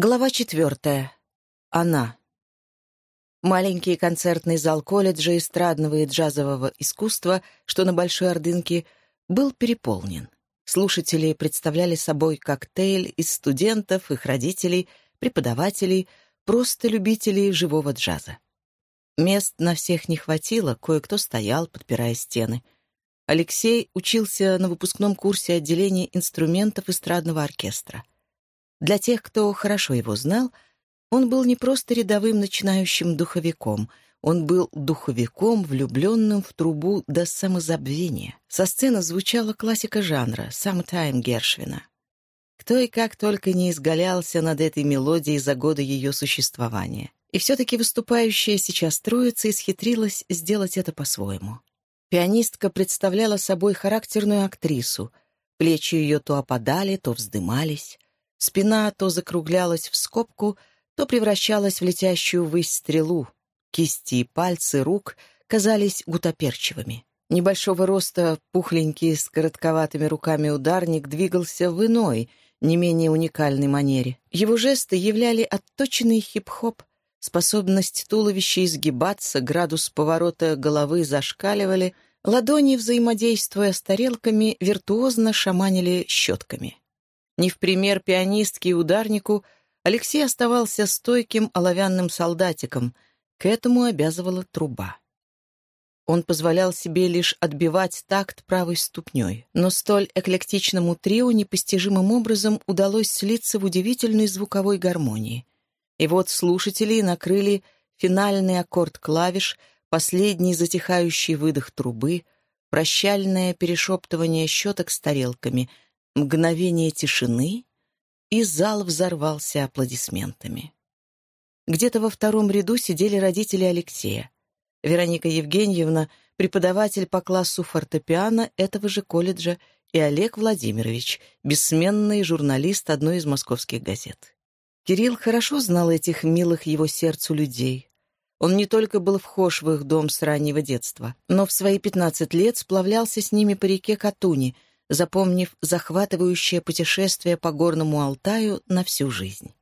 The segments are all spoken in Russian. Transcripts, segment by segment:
Глава четвертая. Она. Маленький концертный зал колледжа эстрадного и джазового искусства, что на Большой Ордынке, был переполнен. Слушатели представляли собой коктейль из студентов, их родителей, преподавателей, просто любителей живого джаза. Мест на всех не хватило, кое-кто стоял, подпирая стены. Алексей учился на выпускном курсе отделения инструментов эстрадного оркестра — для тех, кто хорошо его знал, он был не просто рядовым начинающим духовиком, он был духовиком, влюбленным в трубу до самозабвения. Со сцены звучала классика жанра «Summertime» Гершвина. Кто и как только не изгалялся над этой мелодией за годы ее существования. И все-таки выступающая сейчас троица исхитрилась сделать это по-своему. Пианистка представляла собой характерную актрису. Плечи ее то опадали, то вздымались. Спина то закруглялась в скобку, то превращалась в летящую ввысь стрелу. Кисти и пальцы рук казались гутоперчивыми. Небольшого роста, пухленький, с коротковатыми руками ударник двигался в иной, не менее уникальной манере. Его жесты являли отточенный хип-хоп, способность туловища изгибаться, градус поворота головы зашкаливали, ладони, взаимодействуя с тарелками, виртуозно шаманили щетками. Не в пример пианистке и ударнику, Алексей оставался стойким оловянным солдатиком. К этому обязывала труба. Он позволял себе лишь отбивать такт правой ступней, но столь эклектичному трио непостижимым образом удалось слиться в удивительной звуковой гармонии. И вот слушатели накрыли финальный аккорд клавиш, последний затихающий выдох трубы, прощальное перешептывание щеток с тарелками — Мгновение тишины, и зал взорвался аплодисментами. Где-то во втором ряду сидели родители Алексея. Вероника Евгеньевна, преподаватель по классу фортепиано этого же колледжа, и Олег Владимирович, бессменный журналист одной из московских газет. Кирилл хорошо знал этих милых его сердцу людей. Он не только был вхож в их дом с раннего детства, но в свои 15 лет сплавлялся с ними по реке Катуни — запомнив захватывающее путешествие по горному Алтаю на всю жизнь.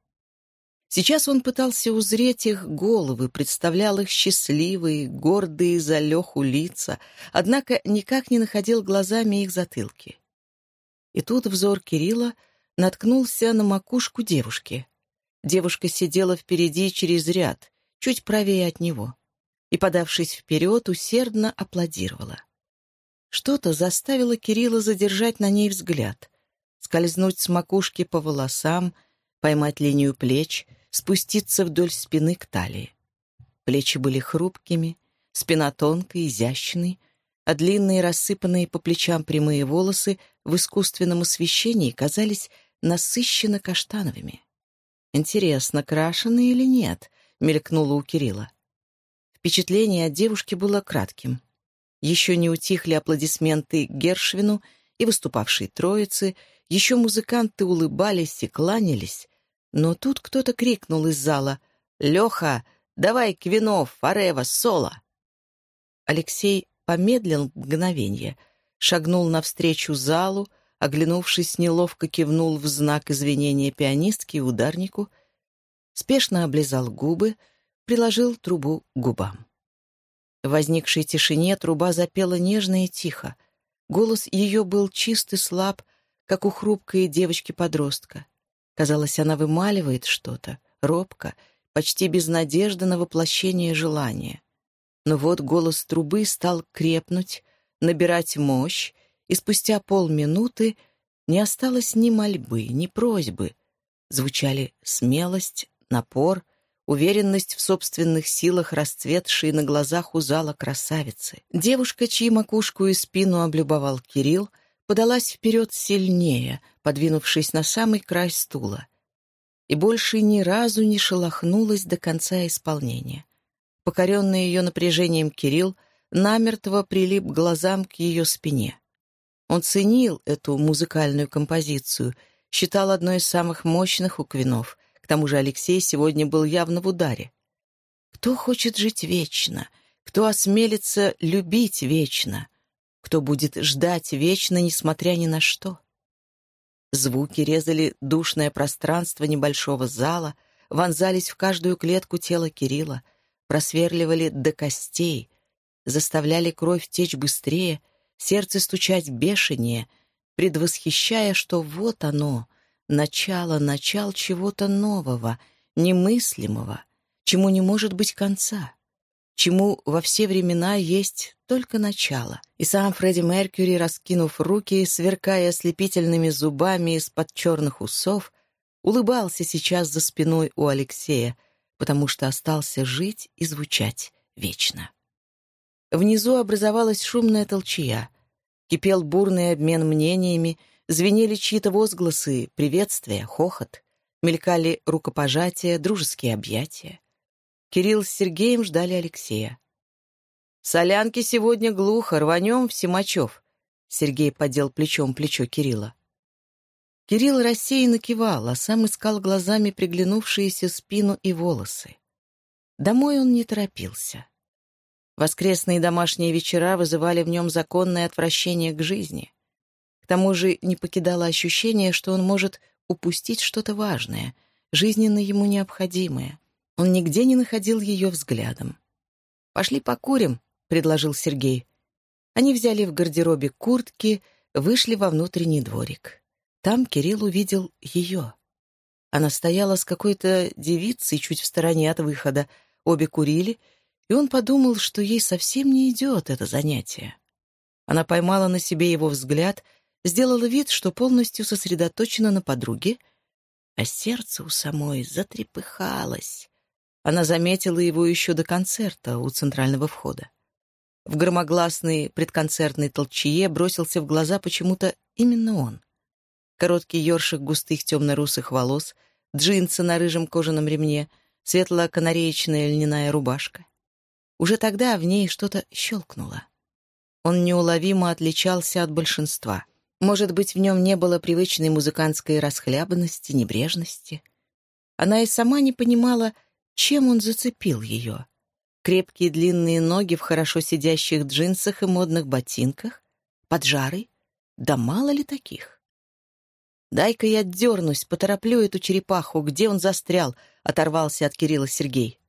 Сейчас он пытался узреть их головы, представлял их счастливые, гордые за Леху лица, однако никак не находил глазами их затылки. И тут взор Кирилла наткнулся на макушку девушки. Девушка сидела впереди через ряд, чуть правее от него, и, подавшись вперед, усердно аплодировала. Что-то заставило Кирилла задержать на ней взгляд, скользнуть с макушки по волосам, поймать линию плеч, спуститься вдоль спины к талии. Плечи были хрупкими, спина тонкой, изящной, а длинные рассыпанные по плечам прямые волосы в искусственном освещении казались насыщенно каштановыми. «Интересно, крашеные или нет?» — мелькнуло у Кирилла. Впечатление от девушки было кратким. Еще не утихли аплодисменты Гершвину и выступавшей троицы, еще музыканты улыбались и кланялись, но тут кто-то крикнул из зала «Леха, давай Квинов, Арева, соло!» Алексей помедлил мгновенье, шагнул навстречу залу, оглянувшись, неловко кивнул в знак извинения пианистке и ударнику, спешно облизал губы, приложил трубу к губам. В возникшей тишине труба запела нежно и тихо. Голос ее был чист и слаб, как у хрупкой девочки-подростка. Казалось, она вымаливает что-то, робко, почти без надежды на воплощение желания. Но вот голос трубы стал крепнуть, набирать мощь, и спустя полминуты не осталось ни мольбы, ни просьбы. Звучали смелость, напор — уверенность в собственных силах, расцветшие на глазах у зала красавицы. Девушка, чьи макушку и спину облюбовал Кирилл, подалась вперед сильнее, подвинувшись на самый край стула, и больше ни разу не шелохнулась до конца исполнения. Покоренный ее напряжением Кирилл намертво прилип глазам к ее спине. Он ценил эту музыкальную композицию, считал одной из самых мощных у Квинов — к тому же Алексей сегодня был явно в ударе. Кто хочет жить вечно? Кто осмелится любить вечно? Кто будет ждать вечно, несмотря ни на что? Звуки резали душное пространство небольшого зала, вонзались в каждую клетку тела Кирилла, просверливали до костей, заставляли кровь течь быстрее, сердце стучать бешенее, предвосхищая, что вот оно, начало, начал чего-то нового, немыслимого, чему не может быть конца, чему во все времена есть только начало. И сам Фредди Меркьюри, раскинув руки, сверкая ослепительными зубами из-под черных усов, улыбался сейчас за спиной у Алексея, потому что остался жить и звучать вечно. Внизу образовалась шумная толчья. Кипел бурный обмен мнениями, звенели чьи-то возгласы, приветствия, хохот. Мелькали рукопожатия, дружеские объятия. Кирилл с Сергеем ждали Алексея. «Солянки сегодня глухо, рванем в Симачев», — Сергей подел плечом плечо Кирилла. Кирилл рассеянно кивал, а сам искал глазами приглянувшиеся спину и волосы. Домой он не торопился. Воскресные домашние вечера вызывали в нем законное отвращение к жизни. К тому же не покидало ощущение, что он может упустить что-то важное, жизненно ему необходимое. Он нигде не находил ее взглядом. «Пошли покурим», — предложил Сергей. Они взяли в гардеробе куртки, вышли во внутренний дворик. Там Кирилл увидел ее. Она стояла с какой-то девицей чуть в стороне от выхода. Обе курили, и он подумал, что ей совсем не идет это занятие. Она поймала на себе его взгляд, сделала вид, что полностью сосредоточена на подруге, а сердце у самой затрепыхалось. Она заметила его еще до концерта у центрального входа. В громогласной предконцертной толчье бросился в глаза почему-то именно он короткий ёршик густых темно-русых волос, джинсы на рыжем кожаном ремне, светло-канареечная льняная рубашка. Уже тогда в ней что-то щелкнуло. Он неуловимо отличался от большинства. Может быть, в нем не было привычной музыкантской расхлябанности, небрежности. Она и сама не понимала, чем он зацепил ее. Крепкие длинные ноги в хорошо сидящих джинсах и модных ботинках? Поджарый? Да мало ли таких? «Дай-ка я дернусь, потороплю эту черепаху. Где он застрял?» — оторвался от Кирилла Сергей.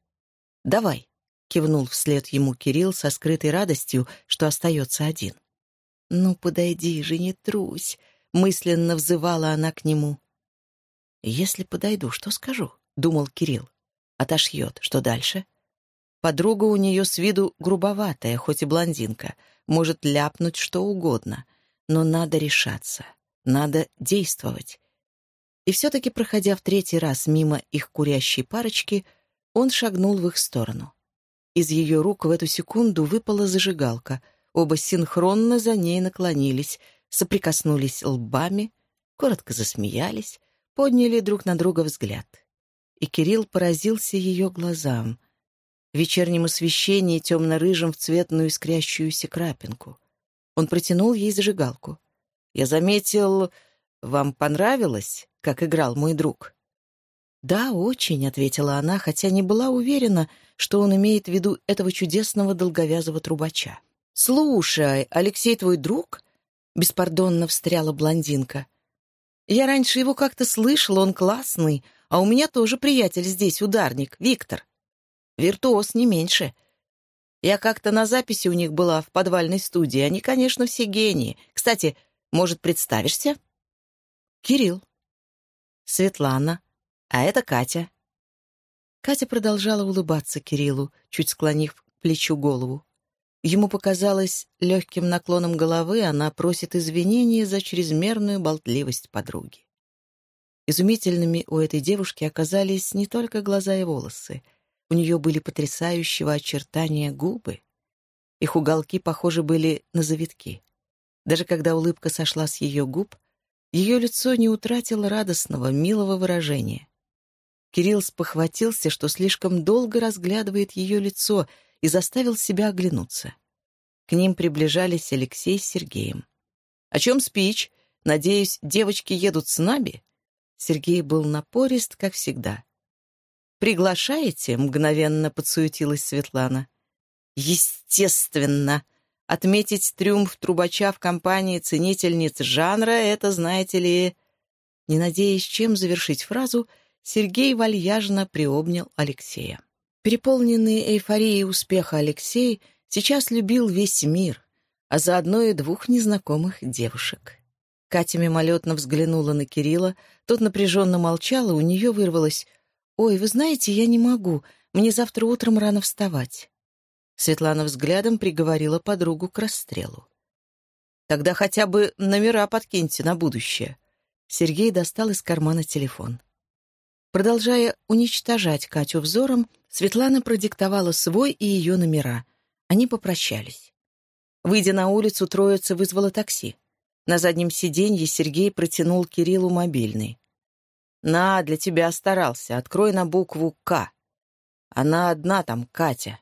«Давай», — кивнул вслед ему Кирилл со скрытой радостью, что остается один. «Ну, подойди же, не трусь», — мысленно взывала она к нему. «Если подойду, что скажу?» — думал Кирилл. «Отошьет. Что дальше?» Подруга у нее с виду грубоватая, хоть и блондинка, может ляпнуть что угодно, но надо решаться. Надо действовать. И все-таки, проходя в третий раз мимо их курящей парочки, он шагнул в их сторону. Из ее рук в эту секунду выпала зажигалка. Оба синхронно за ней наклонились, соприкоснулись лбами, коротко засмеялись, подняли друг на друга взгляд. И Кирилл поразился ее глазам. Вечернем освещении темно-рыжим в цветную искрящуюся крапинку. Он протянул ей зажигалку. Я заметил, вам понравилось, как играл мой друг?» «Да, очень», — ответила она, хотя не была уверена, что он имеет в виду этого чудесного долговязого трубача. «Слушай, Алексей твой друг?» — беспардонно встряла блондинка. «Я раньше его как-то слышала, он классный, а у меня тоже приятель здесь, ударник, Виктор. Виртуоз не меньше. Я как-то на записи у них была в подвальной студии, они, конечно, все гении. Кстати, может, представишься?» «Кирилл». «Светлана. А это Катя». Катя продолжала улыбаться Кириллу, чуть склонив к плечу голову. Ему показалось легким наклоном головы, она просит извинения за чрезмерную болтливость подруги. Изумительными у этой девушки оказались не только глаза и волосы. У нее были потрясающего очертания губы. Их уголки похожи были на завитки. Даже когда улыбка сошла с ее губ, ее лицо не утратило радостного, милого выражения. Кирилл спохватился, что слишком долго разглядывает ее лицо, и заставил себя оглянуться. К ним приближались Алексей с Сергеем. «О чем спич? Надеюсь, девочки едут с нами?» Сергей был напорист, как всегда. «Приглашаете?» — мгновенно подсуетилась Светлана. «Естественно!» Отметить триумф трубача в компании ценительниц жанра — это, знаете ли... Не надеясь чем завершить фразу, Сергей вальяжно приобнял Алексея. Переполненный эйфорией успеха Алексей сейчас любил весь мир, а заодно и двух незнакомых девушек. Катя мимолетно взглянула на Кирилла, тот напряженно молчал, и у нее вырвалось «Ой, вы знаете, я не могу, мне завтра утром рано вставать». Светлана взглядом приговорила подругу к расстрелу. «Тогда хотя бы номера подкиньте на будущее». Сергей достал из кармана телефон. Продолжая уничтожать Катю взором, Светлана продиктовала свой и ее номера. Они попрощались. Выйдя на улицу, троица вызвала такси. На заднем сиденье Сергей протянул Кириллу мобильный. «На, для тебя старался. Открой на букву «К». Она одна там, Катя.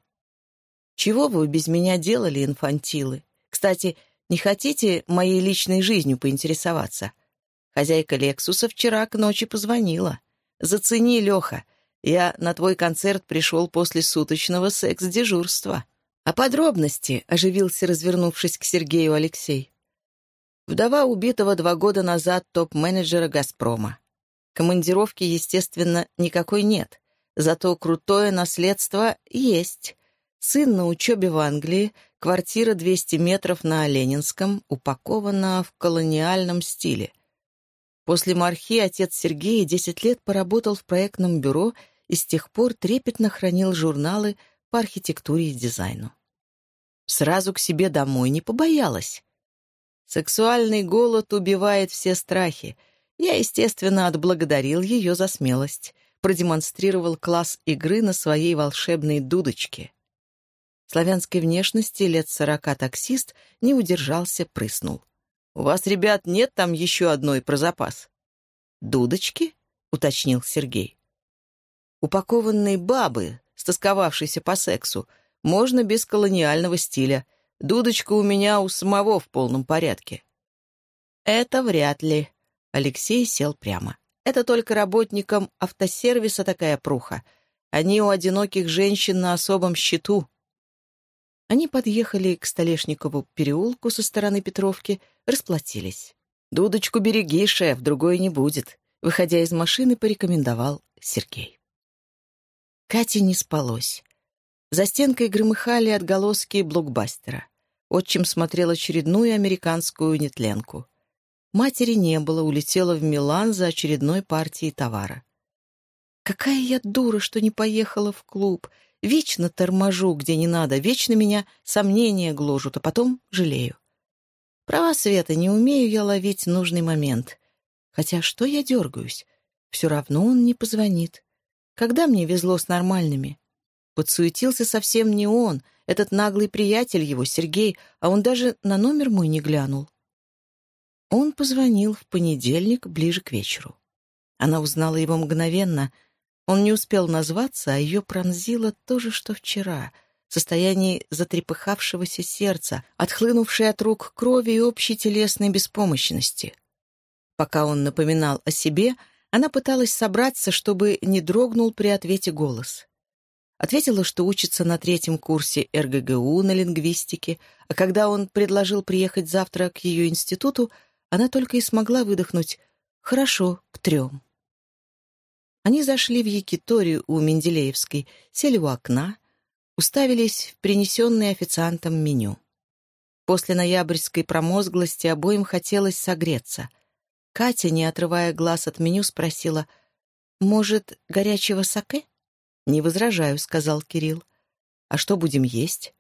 Чего вы без меня делали, инфантилы? Кстати, не хотите моей личной жизнью поинтересоваться? Хозяйка Лексуса вчера к ночи позвонила. Зацени, Леха. Я на твой концерт пришел после суточного секс-дежурства. А подробности, — оживился, развернувшись к Сергею Алексей. Вдова убитого два года назад топ-менеджера «Газпрома». Командировки, естественно, никакой нет. Зато крутое наследство есть. Сын на учебе в Англии, квартира 200 метров на Ленинском, упакована в колониальном стиле. После мархи отец Сергея 10 лет поработал в проектном бюро и с тех пор трепетно хранил журналы по архитектуре и дизайну. Сразу к себе домой не побоялась. Сексуальный голод убивает все страхи. Я, естественно, отблагодарил ее за смелость, продемонстрировал класс игры на своей волшебной дудочке. Славянской внешности лет сорока таксист не удержался, прыснул. «У вас, ребят, нет там еще одной про запас?» «Дудочки?» — уточнил Сергей. «Упакованные бабы, стосковавшиеся по сексу, можно без колониального стиля. Дудочка у меня у самого в полном порядке». «Это вряд ли». Алексей сел прямо. «Это только работникам автосервиса такая пруха. Они у одиноких женщин на особом счету». Они подъехали к Столешникову переулку со стороны Петровки, расплатились. «Дудочку береги, шеф, другой не будет», — выходя из машины, порекомендовал Сергей. Кате не спалось. За стенкой громыхали отголоски блокбастера. Отчим смотрел очередную американскую нетленку. Матери не было, улетела в Милан за очередной партией товара. «Какая я дура, что не поехала в клуб!» Вечно торможу, где не надо, вечно меня сомнения гложут, а потом жалею. Права, Света, не умею я ловить нужный момент. Хотя что я дергаюсь? Все равно он не позвонит. Когда мне везло с нормальными? Подсуетился совсем не он, этот наглый приятель его, Сергей, а он даже на номер мой не глянул. Он позвонил в понедельник ближе к вечеру. Она узнала его мгновенно — он не успел назваться, а ее пронзило то же, что вчера — состояние затрепыхавшегося сердца, отхлынувшей от рук крови и общей телесной беспомощности. Пока он напоминал о себе, она пыталась собраться, чтобы не дрогнул при ответе голос. Ответила, что учится на третьем курсе РГГУ на лингвистике, а когда он предложил приехать завтра к ее институту, она только и смогла выдохнуть «Хорошо, к трем». Они зашли в Якиторию у Менделеевской, сели у окна, уставились в принесенное официантом меню. После ноябрьской промозглости обоим хотелось согреться. Катя, не отрывая глаз от меню, спросила, «Может, горячего саке?» «Не возражаю», — сказал Кирилл. «А что будем есть?»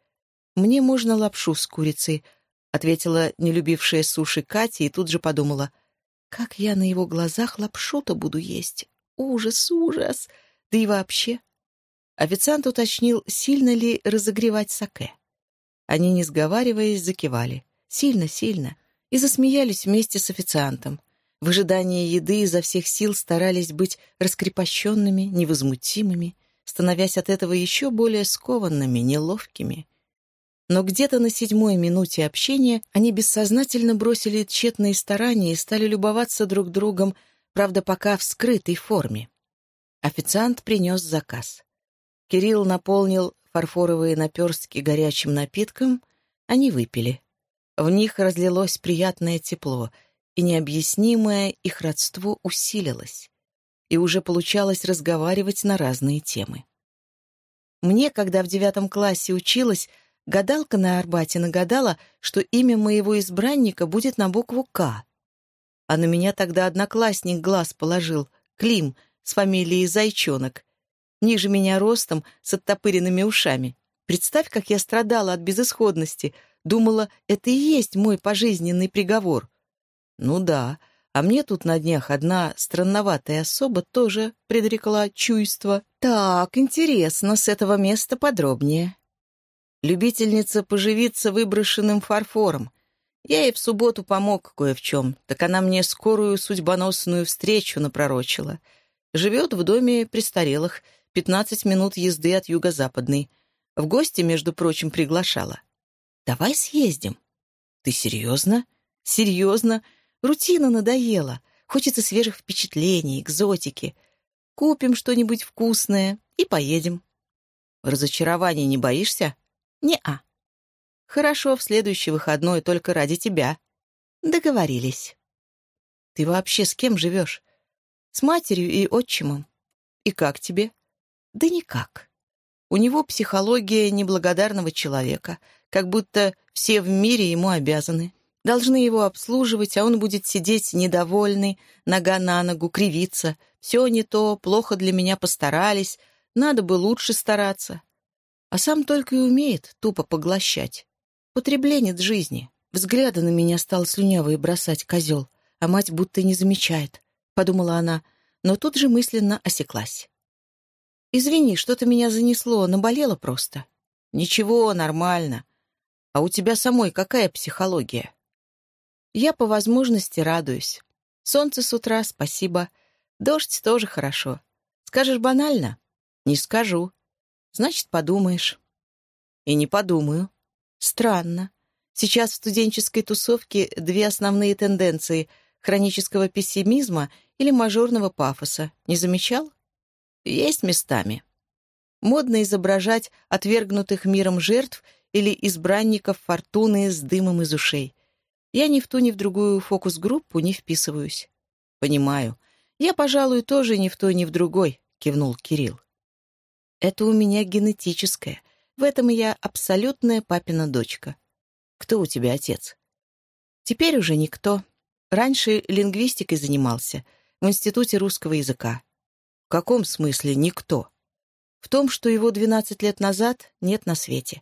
«Мне можно лапшу с курицей», — ответила нелюбившая суши Катя и тут же подумала, «Как я на его глазах лапшу-то буду есть? Ужас, ужас! Да и вообще. Официант уточнил, сильно ли разогревать саке. Они, не сговариваясь, закивали. Сильно, сильно. И засмеялись вместе с официантом. В ожидании еды изо всех сил старались быть раскрепощенными, невозмутимыми, становясь от этого еще более скованными, неловкими. Но где-то на седьмой минуте общения они бессознательно бросили тщетные старания и стали любоваться друг другом правда, пока в скрытой форме. Официант принес заказ. Кирилл наполнил фарфоровые наперстки горячим напитком, они выпили. В них разлилось приятное тепло. и необъяснимое их родство усилилось, и уже получалось разговаривать на разные темы. Мне, когда в девятом классе училась, гадалка на Арбате нагадала, что имя моего избранника будет на букву «К». А на меня тогда одноклассник глаз положил, Клим, с фамилией Зайчонок. Ниже меня ростом, с оттопыренными ушами. Представь, как я страдала от безысходности. Думала, это и есть мой пожизненный приговор. Ну да, а мне тут на днях одна странноватая особа тоже предрекла чуйство. Так, интересно, с этого места подробнее. Любительница поживиться выброшенным фарфором. Я ей в субботу помог кое в чем, так она мне скорую судьбоносную встречу напророчила. Живет в доме престарелых, пятнадцать минут езды от юго-западной. В гости, между прочим, приглашала. «Давай съездим». «Ты серьезно?» «Серьезно. Рутина надоела. Хочется свежих впечатлений, экзотики. Купим что-нибудь вкусное и поедем». «Разочарования не боишься?» «Не-а». Хорошо, в следующий выходной только ради тебя. Договорились. Ты вообще с кем живешь? С матерью и отчимом. И как тебе? Да никак. У него психология неблагодарного человека, как будто все в мире ему обязаны. Должны его обслуживать, а он будет сидеть недовольный, нога на ногу, кривиться. Все не то, плохо для меня постарались, надо бы лучше стараться. А сам только и умеет тупо поглощать. Потребленец жизни. Взгляды на меня стал слюнявый бросать козел, а мать будто не замечает, — подумала она, но тут же мысленно осеклась. «Извини, что-то меня занесло, наболело просто». «Ничего, нормально. А у тебя самой какая психология?» «Я по возможности радуюсь. Солнце с утра, спасибо. Дождь тоже хорошо. Скажешь банально?» «Не скажу. Значит, подумаешь». «И не подумаю. Странно. Сейчас в студенческой тусовке две основные тенденции — хронического пессимизма или мажорного пафоса. Не замечал? Есть местами. Модно изображать отвергнутых миром жертв или избранников фортуны с дымом из ушей. Я ни в ту, ни в другую фокус-группу не вписываюсь. Понимаю. Я, пожалуй, тоже ни в той, ни в другой, кивнул Кирилл. Это у меня генетическое — в этом я абсолютная папина дочка. Кто у тебя отец? Теперь уже никто. Раньше лингвистикой занимался, в Институте русского языка. В каком смысле никто? В том, что его 12 лет назад нет на свете.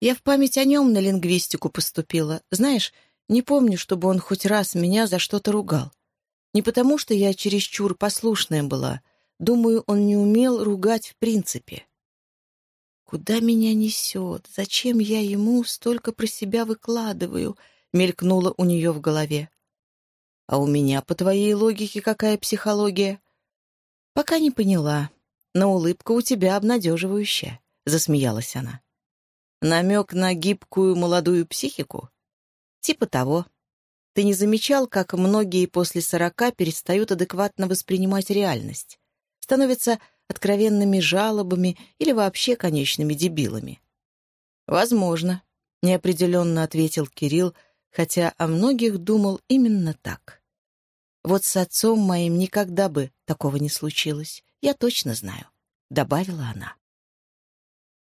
Я в память о нем на лингвистику поступила. Знаешь, не помню, чтобы он хоть раз меня за что-то ругал. Не потому, что я чересчур послушная была. Думаю, он не умел ругать в принципе. «Куда меня несет? Зачем я ему столько про себя выкладываю?» — мелькнуло у нее в голове. «А у меня, по твоей логике, какая психология?» «Пока не поняла, но улыбка у тебя обнадеживающая», — засмеялась она. «Намек на гибкую молодую психику?» «Типа того. Ты не замечал, как многие после сорока перестают адекватно воспринимать реальность? Становятся откровенными жалобами или вообще конечными дебилами. «Возможно», — неопределенно ответил Кирилл, хотя о многих думал именно так. «Вот с отцом моим никогда бы такого не случилось, я точно знаю», — добавила она.